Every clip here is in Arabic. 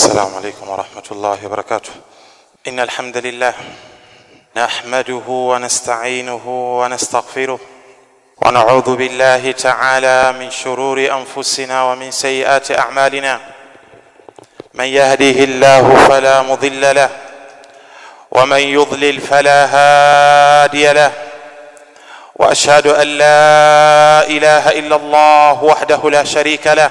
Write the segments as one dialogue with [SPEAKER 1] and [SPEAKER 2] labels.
[SPEAKER 1] السلام عليكم ورحمة الله وبركاته. إن الحمد لله نحمده ونستعينه ونستغفره ونعوذ بالله تعالى من شرور أنفسنا ومن سيئات أعمالنا. من يهده الله فلا مضل له ومن يضلل فلا هادي له. وأشهد أن لا إله إلا الله وحده لا شريك له.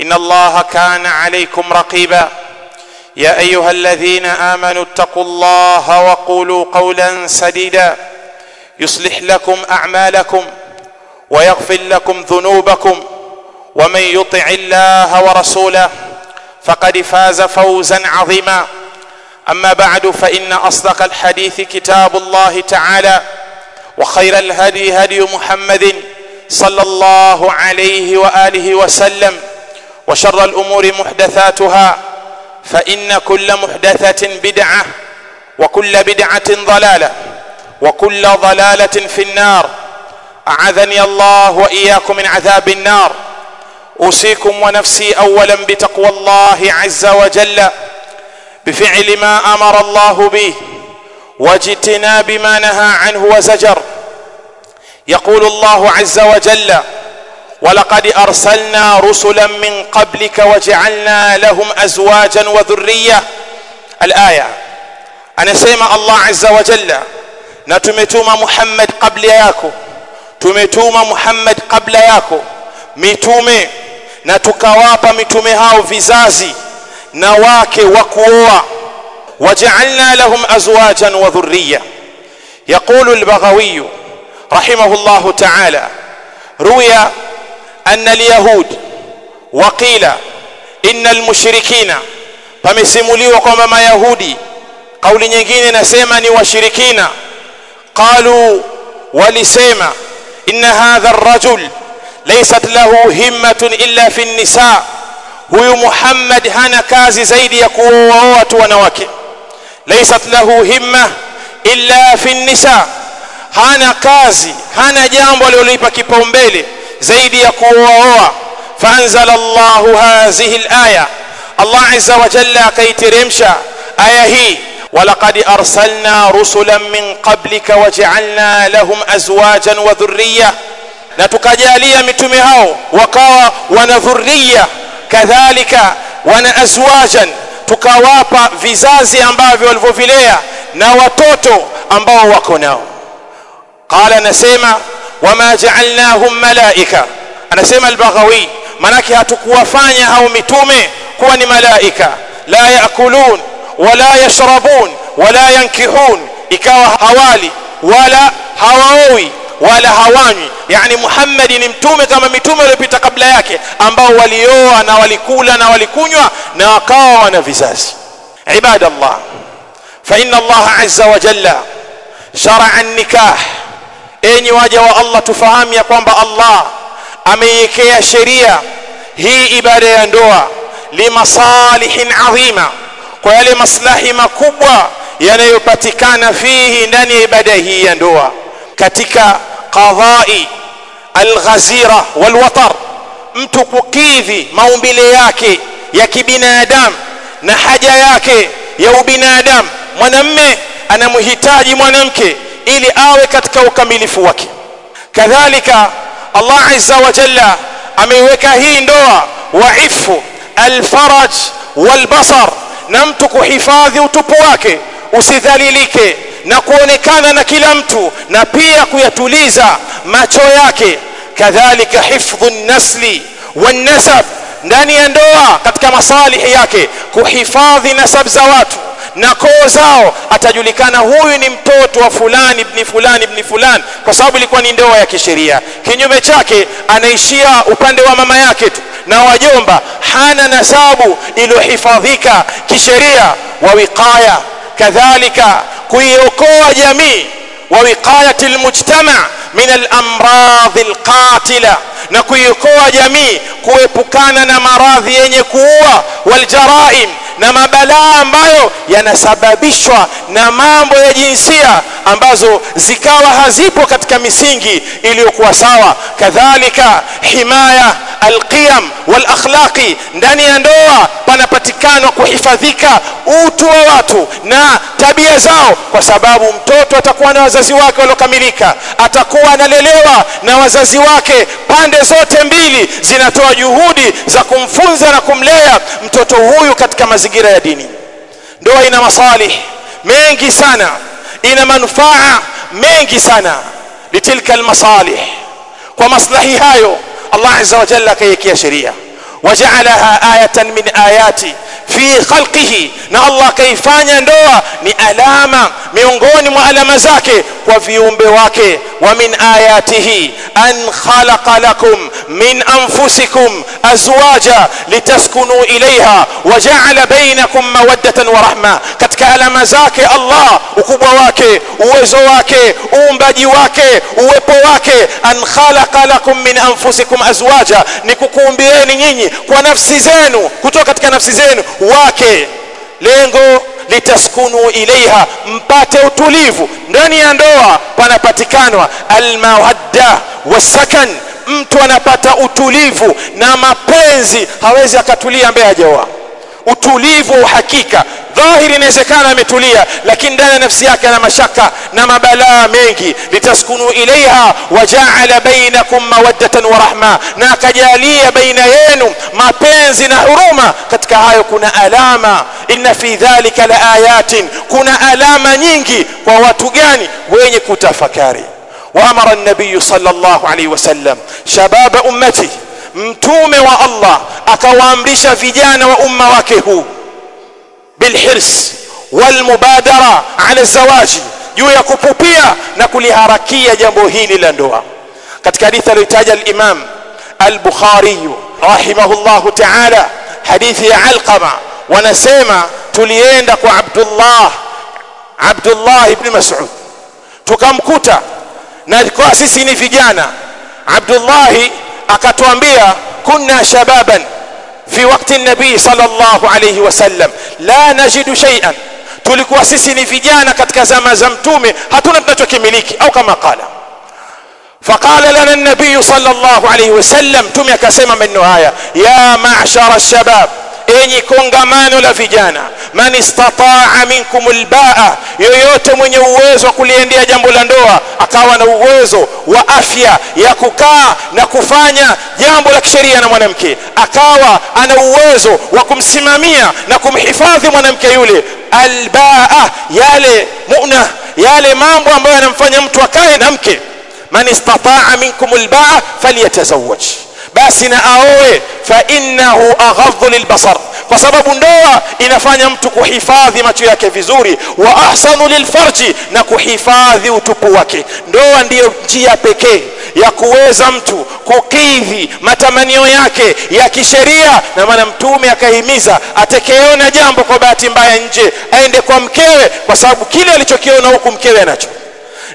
[SPEAKER 1] إن الله كان عليكم رقيبا. يا أيها الذين آمنوا اتقوا الله وقولوا قولا سديدا. يصلح لكم أعمالكم ويغفر لكم ذنوبكم ومن يطع الله ورسوله فقد فاز فوزا عظيما. أما بعد فإن أصدق الحديث كتاب الله تعالى وخير الهدي هدي محمد صلى الله عليه وآله وسلم. وشر الأمور محدثاتها فإن كل محدثة بدعة وكل بدعة ضلالة وكل ضلالة في النار. أعاذني الله وإياكم من عذاب النار. أوصيكم ونفسي اولا بتقوى الله عز وجل بفعل ما أمر الله به واجتناب ما نهى عنه وزجر. يقول الله عز وجل ولقد أرسلنا رسلا من قبلك وجعلنا لهم أزواجا وذرية. الآية أنا سيما الله عز وجل نتمتوما محمد قبل ياكو تمتوما محمد قبل ياكو متومي نتكواب متومي هاو فيزازي نواك وكووا. وجعلنا لهم أزواجا وذرية. يقول البغوي رحمه الله تعالى روي أن اليهود وقيل إن المشركين فمسمولي وقوم ما يهودي. قول نجين نسيما وشركين. قالوا ولسيما إن هذا الرجل ليست له همة إلا في النساء. هو محمد هانا كازي زيد يقوى ونواك ليست له همة إلا في النساء. هانا كازي هانا جامب لوليبا بومبيلي زيد يقوى فأنزل الله هذه الآية. الله عز وجل كيترمشا آية هي ولقد أرسلنا رسلا من قبلك وجعلنا لهم أزواجا وذرية. نتكجاليا متمهاو وقوى ونذرية. كذلك وأنا ازواجا. تكاوابا فيزازي امبافي والفوفيليا نواتوتو أمباو وكوناو. قال نسيمه وما جعلناهم ملائكه. أنا سيما البغوي مناكي هاتو كوافاني هاو كوا كواني ملائكة. لا يأكلون ولا يشربون ولا ينكحون اكوا حوالي ولا هواوي ولا هواني. يعني محمد ني كما متومه ربيت قبل yake ambao walioa na walikula na walikunywa na wakawa wana فإن الله عز وجل شرع النكاح. Enyi waja wa Allah tufahamu ya kwamba Allah ameiwekea sheria hii ibada ya ndoa limasalihin adhima kwa yale maslahi makubwa yanayopatikana fihi ndani ya ibada hii ya ndoa katika qadai alghazira walwatar mtu kukidhi maumbile yake ya kibinadamu na haja yake ya ubinadamu mwanamme anamhitaji mwanamke ili awe katika ukamilifu wake kadhalika Allah azza wa jalla ameiweka hii ndoa waifu alfaraj walbasar na mtu kuhifadhi utupu wake usidhalilike na kuonekana na kila mtu na pia kuyatuliza macho yake kadhalika hifdhu nasli wan-nasab ndani ya ndoa katika masalihi yake kuhifadhi nasab za watu na koo zao atajulikana huyu ni mtoto wa fulani ibni fulani ibni fulani kwa sababu ilikuwa ni ndoa ya kisheria kinyume chake anaishia upande wa mama yake tu na wajomba hana nasabu iliyohifadhika kisheria wa wiqaya kadhalika kuiokoa jamii wa wiqayati almujtama min alamradhi alqatila na kuiokoa jamii kuepukana na maradhi yenye kuua waljaraim na mabalaa ambayo yanasababishwa na mambo ya jinsia ambazo zikawa hazipo katika misingi iliyokuwa sawa. Kadhalika himaya alqiyam walakhlaqi. Ndani ya ndoa panapatikana kuhifadhika utu wa watu na tabia zao kwa sababu mtoto atakuwa na wazazi wake waliokamilika atakuwa analelewa na wazazi wake. Pande zote mbili zinatoa juhudi za kumfunza na kumlea mtoto huyu katika mazingira ya dini. Ndoa ina masalih mengi sana ina manufaa mengi sana. Litilka almasalih kwa maslahi hayo الله عز وجل كيك يا شريعة. وجعلها آية من آياتي في خلقه. نا الله كيف ندوى ني ألامة ميونغوني مؤلمة زاكي وفي بواكي ومن آياته أن خلق لكم من أنفسكم أزواجا لتسكنوا إليها. وجعل بينكم مودة ورحمة. كت katika alama zake Allah ukubwa wake uwezo wake uumbaji wake uwepo wake an khalaqa lakum min anfusikum azwaja ni kukuumbieni nyinyi kwa nafsi zenu kutoka katika nafsi zenu wake lengo litaskunu ilaiha mpate utulivu ndani ya ndoa panapatikanwa almawadda wasakan mtu anapata utulivu na mapenzi hawezi akatulia ambaye hajaoa utulivu wa uhakika dhahiri inawezekana ametulia lakini ndani ya nafsi yake ana mashaka na mabalaa mengi litaskunu ilaiha wajaala bainakum mawaddatan wa rahma na akajalia baina yenu mapenzi na huruma katika hayo kuna alama inna fi dhalika la ayatin kuna alama nyingi kwa watu gani wenye kutafakari وامر النبي صلى الله عليه وسلم شباب امته mtume wa Allah akawaamrisha vijana wa umma wake huu بالحرص والمبادرة على الزواج. يو يويا كوبوبيا نقول هاركيا جنبوهين لندوا قد كاريث لتاج الإمام البخاري رحمه الله تعالى حديث علقمة ونسيمة تليندك عبد الله عبد الله بن مسعود تكم كوتا نالكواسسيني في جانا عبد الله أكتوانبيا كنا شبابا في وقت النبي صلى الله عليه وسلم. لا نجد شيئا. تلقوا سسني في جانا كتك زمتومي. هاتون ابنتك ملك أو كما قال. فقال لنا النبي صلى الله عليه وسلم تمي كسيما من نهاية. يا معشر الشباب enyi kongamano la vijana man istataa minkum albaa yoyote mwenye uwezo wa kuliendea jambo la ndoa akawa na uwezo wa afya ya kukaa na kufanya jambo la kisheria na mwanamke akawa ana uwezo wa kumsimamia na kumhifadhi mwanamke yule albaa yale muna yale mambo ambayo yanamfanya mtu akae na mke man istataa minkum albaa falyatazawwaj basi na aoe fa innahu aghadhu lilbasar. Kwa sababu ndoa inafanya mtu kuhifadhi macho yake vizuri wa ahsanu lilfarji na kuhifadhi utupu wake. Ndoa ndiyo njia pekee ya kuweza mtu kukidhi matamanio yake ya kisheria na maana mtume akahimiza atekeona jambo kwa bahati mbaya nje aende kwa mkewe kwa sababu kile alichokiona huku mkewe anacho.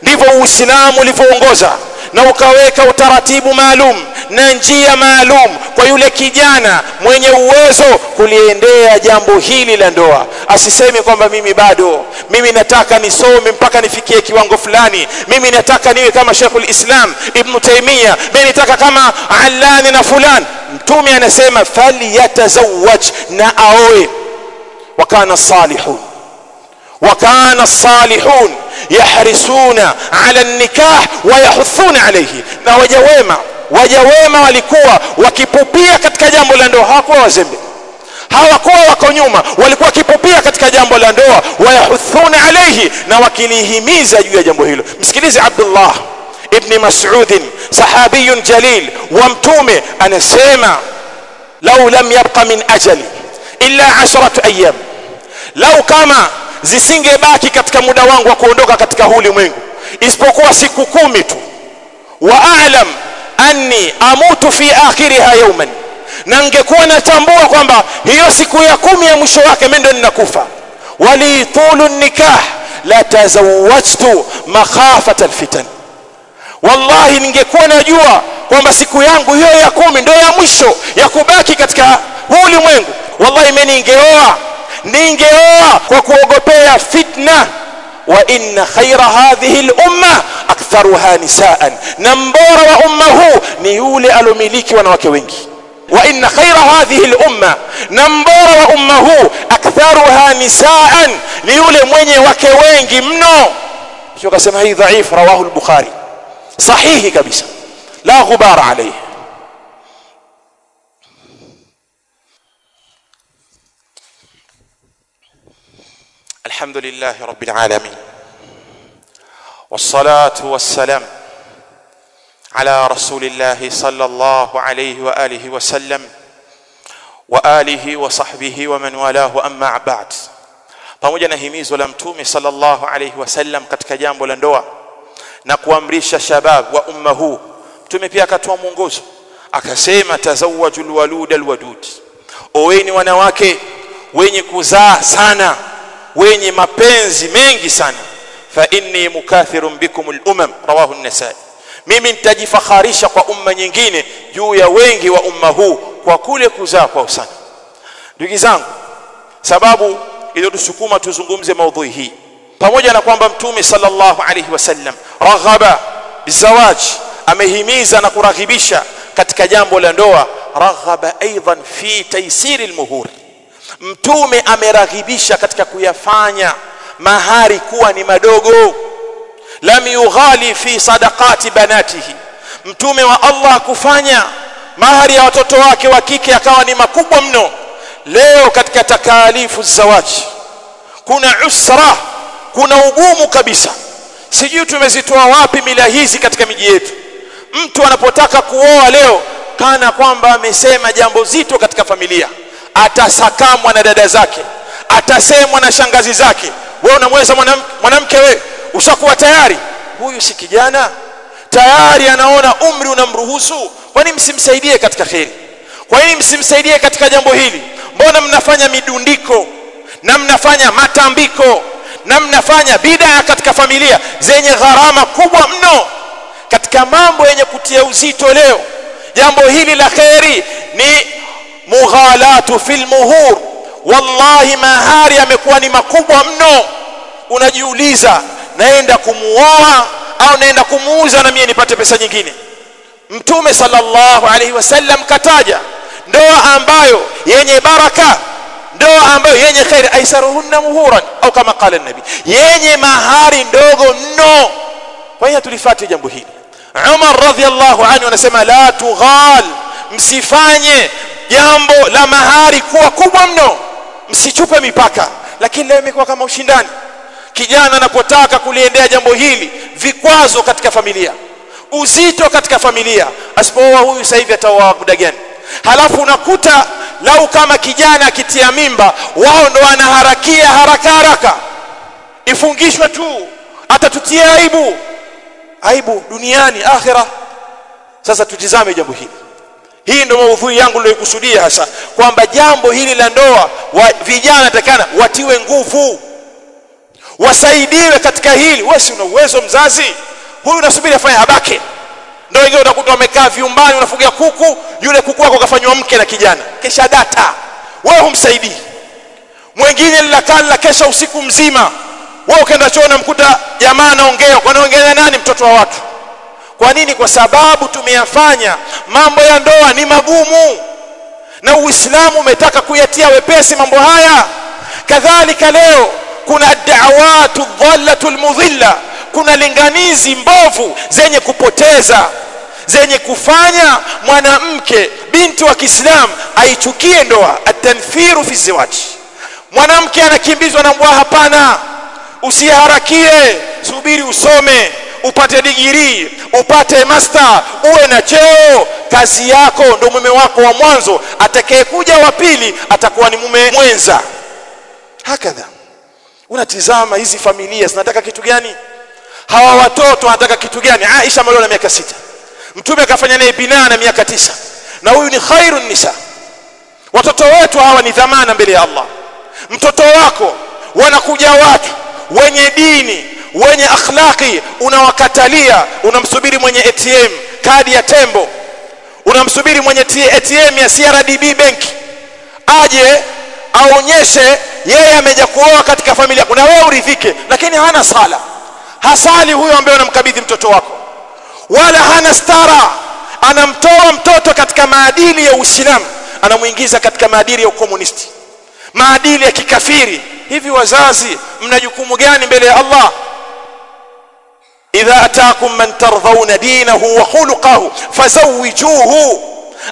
[SPEAKER 1] Ndivyo uislamu ulivyoongoza na ukaweka utaratibu maalum na njia maalum kwa yule kijana mwenye uwezo kuliendea jambo hili la ndoa. Asiseme kwamba mimi bado. Mimi nataka nisome mpaka nifikie kiwango fulani. Mimi nataka niwe kama Sheikhul Islam Ibn Taymiyyah mimi nataka kama Allani na fulani mtume anasema falyatazawwaj na aoe. Wakana salihun. Wakana salihun. الصالحون يحرصون على النكاح ويحثون عليه na waja wema waja wema walikuwa wakipupia katika jambo la ndoa hawakuwa wazembe hawakuwa wako nyuma walikuwa wakipupia katika jambo la ndoa wayahuthuna alayhi na wakilihimiza juu ya jambo hilo msikilize Abdullah ibn Mas'ud sahabiyun jalil wa mtume anasema lau lam yabqa min ajali illa 10 ayyam lau kama
[SPEAKER 2] zisingebaki katika muda wangu wa kuondoka katika huu ulimwengu. Isipokuwa siku kumi tu. Wa a'lam anni amutu fi akhiriha yawman. Na ningekuwa natambua kwamba hiyo siku ya kumi ya mwisho wake mimi ndo ninakufa. Wali tulu nikah la tazawwajtu makhafata alfitan. Wallahi ningekuwa najua kwamba siku yangu hiyo ya kumi ndio ya mwisho ya kubaki katika huu ulimwengu. Wallahi mimi ningeoa ningeoa kwa kuogopea fitna wa inna khaira hadhihi al-umma aktharuha nisaan na mbora wa umma huu ni yule alomiliki wanawake wengi wa inna khaira hadhihi al-umma na mbora wa umma huu aktharuha nisaan ni yule mwenye wake wengi mno sio kasema hii dhaif rawahu al-bukhari sahihi kabisa la ghubara alayhi
[SPEAKER 1] الحمد لله رب العالمين والصلاه والسلام على رسول الله صلى الله عليه واله وسلم واله وصحبه ومن والاه اما بعد pamoja na himizo la mtume sallallahu alayhi wasallam katika jambo la ndoa na kuamrisha shabab wa umma huu mtume pia akatoa mwongozo akasema tazawwajul walud alwadud oweni wanawake wenye kuzaa sana wenye mapenzi mengi sana fa inni mukathirun bikum al-umam rawahu an-nasai mimi nitajifakharisha kwa umma nyingine juu ya wengi wa umma huu kwa kule kuzaa kwa sana ndugu zangu sababu iliyotusukuma tuzungumze maudhui hii pamoja na kwamba mtume sallallahu alayhi wasallam raghaba bizawaj amehimiza na kuraghibisha katika jambo la ndoa raghaba aidan fi taysir al-muhur mtume ameraghibisha katika kuyafanya mahari kuwa ni madogo. Lam yughali fi sadaqati banatihi. Mtume wa Allah kufanya mahari ya watoto wake wa kike akawa ni makubwa mno. Leo katika takalifu zawaji kuna usra kuna ugumu kabisa. Sijui tumezitoa wapi mila hizi katika miji yetu. Mtu anapotaka kuoa leo kana kwamba amesema jambo zito katika familia atasakamwa na dada zake atasemwa na shangazi zake. Wewe unamweza mwanamke wewe? Ushakuwa tayari? Huyu si kijana. Tayari anaona umri unamruhusu. Kwa nini msimsaidie katika kheri? Kwa nini msimsaidie katika jambo hili? Mbona mnafanya midundiko? Na mnafanya matambiko? Na mnafanya bidaa katika familia zenye gharama kubwa mno? Katika mambo yenye kutia uzito leo jambo hili la kheri ni mughalatu fil muhur wallahi mahari yamekuwa ni makubwa mno unajiuliza naenda kumuoa au naenda kumuuza na mimi nipate pesa nyingine mtume sallallahu alaihi wasallam kataja ndoa ambayo yenye baraka ndoa ambayo yenye khair aisaruhunna muhuran au kama qala nabi yenye mahari ndogo mno kwa hiyo tulifuate jambo hili Umar radhiallahu anhu anasema la tughal msifanye jambo la mahari kuwa kubwa mno. Msichupe mipaka. Lakini leo imekuwa kama ushindani. Kijana anapotaka kuliendea jambo hili vikwazo katika familia. Uzito katika familia. Asipooa huyu sasa hivi ataoa muda gani? Halafu unakuta lau kama kijana akitia mimba wao ndo wanaharakia haraka haraka. Ifungishwe tu. Atatutia aibu. Aibu duniani akhira sasa tutizame jambo hili hii ndio maudhui yangu niliyokusudia hasa kwamba jambo hili la ndoa wa vijana takana watiwe nguvu wasaidiwe katika hili. Wewe si una uwezo mzazi? Huyu unasubiri afanye habake. Ndio wengine utakuta wamekaa vyumbani unafugia kuku yule kuku wako kafanywa mke na kijana kesha data. Wewe humsaidii. Mwingine lilakaa la kesha usiku mzima. Wewe ukaenda choona mkuta jamaa anaongea. Kwa anaongea nani? Mtoto wa watu kwa nini? Kwa sababu tumeyafanya. Mambo ya ndoa ni magumu. Na uislamu umetaka kuyatia wepesi mambo haya. Kadhalika leo kuna da'awatu dhallatu mudhilla kuna linganizi mbovu zenye kupoteza zenye kufanya mwanamke binti wa Kiislamu aichukie ndoa atanfiru fi ziwaji. Mwanamke anakimbizwa na mbwa hapana. Usiharakie. Subiri usome upate digiri upate master uwe na cheo kazi yako ndo mume wako wa mwanzo. Atakayekuja wa pili atakuwa ni mume mwenza. Hakadha.
[SPEAKER 2] Unatizama hizi familia zinataka kitu gani? Hawa watoto wanataka kitu gani? Aisha ameolewa na miaka sita. Mtume akafanya naye binaa na miaka tisa. Na huyu ni khairun nisa. Watoto wetu hawa ni dhamana mbele ya Allah. Mtoto wako wanakuja watu wenye dini wenye akhlaqi unawakatalia. Unamsubiri mwenye ATM kadi ya tembo. Unamsubiri mwenye ATM ya CRDB bank. Aje aonyeshe yeye ameja kuoa katika familia kuna wewe uridhike lakini hana sala. Hasali huyo ambaye unamkabidhi mtoto wako. Wala hana stara. Anamtoa mtoto katika maadili ya Uislamu. Anamuingiza katika maadili ya ukomunisti. Maadili ya kikafiri. Hivi wazazi mna jukumu gani mbele ya Allah idha atakum man tardhauna dinahu wa khuluquhu fazawijuhu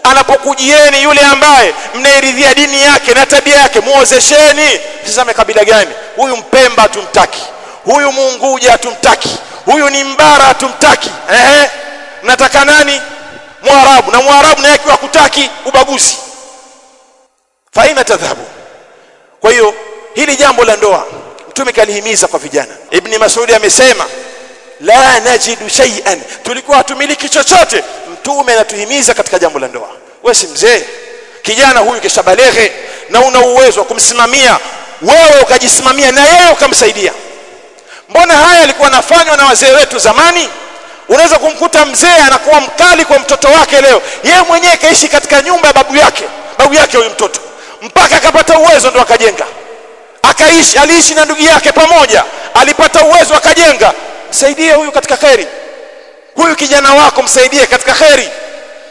[SPEAKER 2] anapokujieni yule ambaye mnairidhia dini yake na tabia yake muozesheni. Sasa kabila gani? Huyu mpemba hatumtaki huyu muunguja hatumtaki huyu ni mbara hatumtaki. Ehe nataka nani? Mwarabu. Na mwarabu naye akiwa kutaki ubaguzi. Faina tadhhabu? Kwa hiyo hili jambo la ndoa mtume kalihimiza kwa vijana. Ibni masudi amesema la najidu shay'an. Tulikuwa hatumiliki chochote. Mtume anatuhimiza katika jambo la ndoa. Wewe si mzee? Kijana huyu kesha balehe na una uwezo wa kumsimamia. Wewe ukajisimamia na yeye ukamsaidia. Mbona haya alikuwa nafanywa na wazee wetu zamani? Unaweza kumkuta mzee anakuwa mkali kwa mtoto wake leo. Yeye mwenyewe kaishi katika nyumba ya babu yake. Babu yake huyu mtoto. Mpaka akapata uwezo ndo akajenga. Akaishi aliishi na ndugu yake pamoja. Alipata uwezo akajenga msaidie huyu katika kheri. Huyu kijana wako msaidie katika kheri.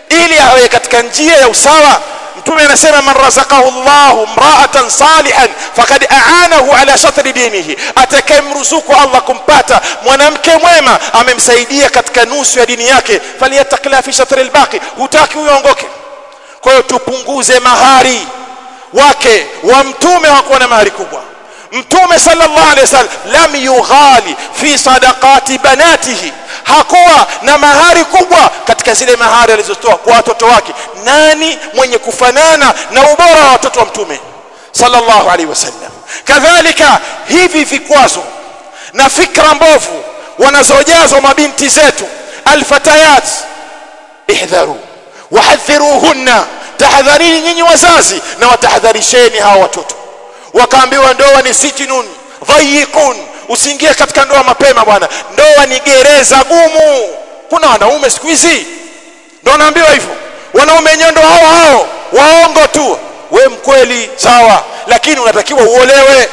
[SPEAKER 2] Ili awe katika njia ya usawa. Mtume anasema man razaqahu Allahu mra'atan salihan faqad a'anahu ala shatri dinihi. Atakayemruzuku Allah kumpata mwanamke mwema amemsaidia katika nusu ya dini yake. Falyattaqila fi shatri albaqi. Hutaki uongoke kwa hiyo tupunguze mahari wake wa mtume hakuwa na mahari kubwa mtume sallallahu alaihi wasallam lam yughali fi sadaqati banatihi. Hakuwa na mahari kubwa katika zile mahari alizotoa kwa watoto wake. Nani mwenye kufanana na ubora wa watoto wa mtume sallallahu alaihi wasallam? Kadhalika hivi vikwazo na fikra mbovu wanazojazwa mabinti zetu alfatayat ihdharu wahadhiruhunna tahadharini nyinyi wazazi na watahadharisheni hawa watoto wakaambiwa ndoa ni sijinun dhayiqun usiingie katika ndoa mapema bwana. Ndoa ni gereza gumu. Kuna wanaume siku hizi? Ndo wanaambiwa hivyo. Wanaume wenyewe ndio hao hao waongo tu. We mkweli sawa lakini unatakiwa uolewe.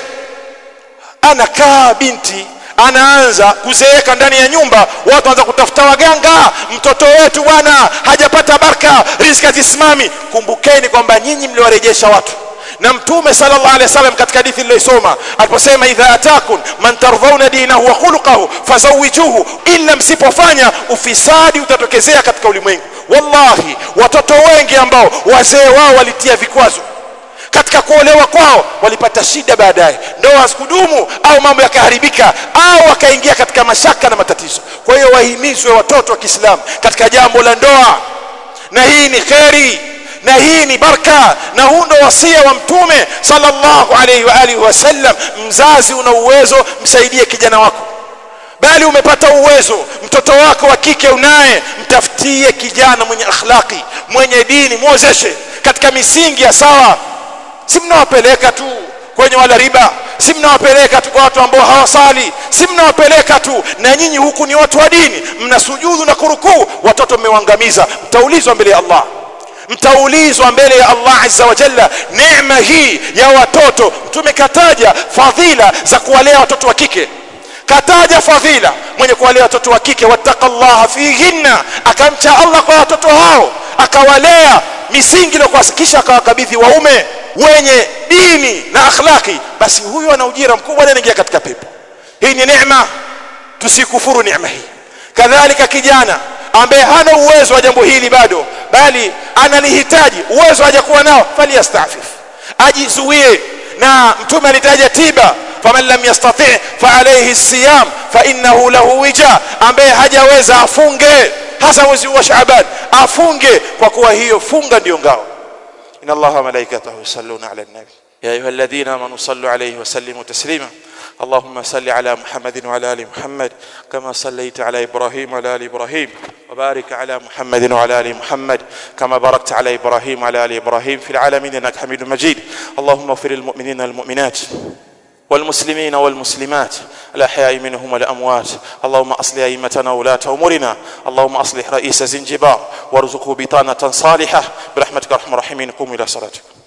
[SPEAKER 2] Anakaa binti anaanza kuzeeka ndani ya nyumba watu wanaanza kutafuta waganga. Mtoto wetu bwana hajapata baraka riziki hazisimami. Kumbukeni kwamba nyinyi mliwarejesha watu na mtume sallallahu alaihi wasallam katika hadithi niliyosoma aliposema idha atakun man tardhauna dinahu wa khuluquhu fazawijuhu illa msipofanya ufisadi utatokezea katika ulimwengu. Wallahi watoto wengi ambao wazee wao walitia vikwazo katika kuolewa kwao walipata shida baadaye. Ndoa hazikudumu au mambo yakaharibika au wakaingia katika mashaka na matatizo. Kwa hiyo wahimizwe watoto wa Kiislamu katika jambo la ndoa. Na hii ni kheri na hii ni baraka na huu ndo wasia wa mtume sallallahu alaihi wa alihi wasallam. Mzazi una uwezo msaidie kijana wako. Bali umepata uwezo mtoto wako wa kike unaye mtafutie kijana mwenye akhlaqi mwenye dini muozeshe katika misingi ya sawa si mnawapeleka tu kwenye wala riba si mnawapeleka tu kwa watu ambao hawasali si mnawapeleka tu. Na nyinyi huku ni watu wa dini mnasujudu na kurukuu watoto mmewangamiza. Mtaulizwa mbele ya Allah mtaulizwa mbele ya Allah azza wa jalla neema hii ya watoto. Mtume kataja fadhila za kuwalea watoto wa kike kataja fadhila mwenye kuwalea watoto wa kike wattaqallaha fihinna. Akamcha Allah kwa watoto hao akawalea misingi na kuhakikisha akawakabidhi waume wenye dini na akhlaki basi huyo ana ujira mkubwa anaingia katika pepo. Hii ni neema tusikufuru neema hii. Kadhalika kijana ambaye hana uwezo wa jambo hili bado bali analihitaji uwezo hajakuwa nao faliyastafif ajizuie na mtume alitaja tiba faman lam yastati fa alayhi siyam fa innahu lahu wija ambaye hajaweza afunge hasa mwezi wa Shaaban afunge kwa kuwa hiyo funga ndio ngao inna malaikatahu yusalluna ala nabi
[SPEAKER 1] يا ايها الذين امنوا صلوا عليه وسلموا تسليما اللهم صل على محمد وعلى آل محمد كما صليت على إبراهيم وعلى آل إبراهيم وبارك على محمد وعلى آل محمد كما باركت على إبراهيم وعلى آل إبراهيم في العالمين إنك حميد مجيد. اللهم اغفر للمؤمنين والمؤمنات والمسلمين والمسلمات الأحياء منهم والأموات. اللهم أصل أئمتنا ولاة أمورنا. اللهم أصلح رئيس زنجبار وارزقه بطانة صالحة. برحمتك أرحم الراحمين. قوموا إلى صلاتكم.